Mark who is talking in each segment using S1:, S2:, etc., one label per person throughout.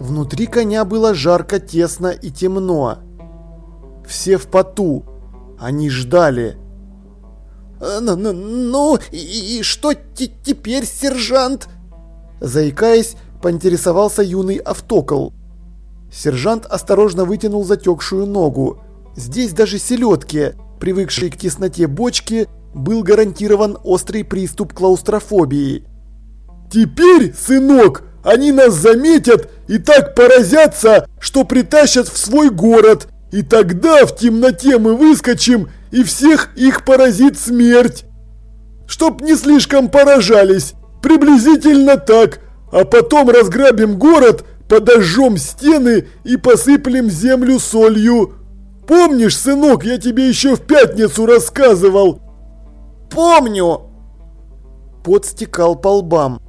S1: Внутри коня было жарко, тесно и темно. Все в поту. Они ждали.
S2: «Ну, ну, ну и, и что теперь, сержант?»
S1: Заикаясь, поинтересовался юный автокол. Сержант осторожно вытянул затекшую ногу. Здесь даже селедке, привыкшей к тесноте бочки, был гарантирован острый приступ клаустрофобии.
S3: «Теперь, сынок, они нас заметят и так поразятся, что притащат в свой город, и тогда в темноте мы выскочим, и всех их поразит смерть. Чтоб не слишком поражались, приблизительно так, а потом разграбим город, подожжем стены и посыплем землю солью. Помнишь, сынок, я тебе еще в пятницу рассказывал?
S2: Помню!
S1: Пот стекал по лбам.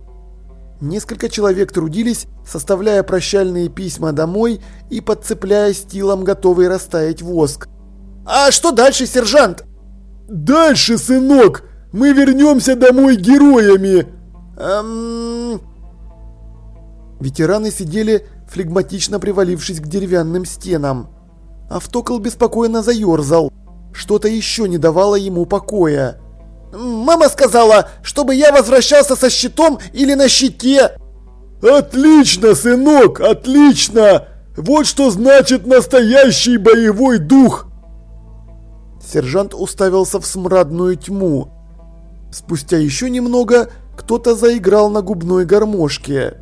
S1: Несколько человек трудились, составляя прощальные письма домой и подцепляя стилом готовый растаять воск.
S2: «А что дальше, сержант?»
S3: «Дальше, сынок, мы вернемся домой героями!»
S2: «Эм...»
S1: Ветераны сидели, флегматично привалившись к деревянным стенам. Автокол беспокойно заерзал. Что-то еще не давало ему покоя.
S2: Мама сказала, чтобы я возвращался со щитом или на щите.
S3: Отлично, сынок, отлично! Вот что значит настоящий боевой дух!
S1: Сержант уставился в смрадную тьму. Спустя еще немного кто-то заиграл на губной гармошке.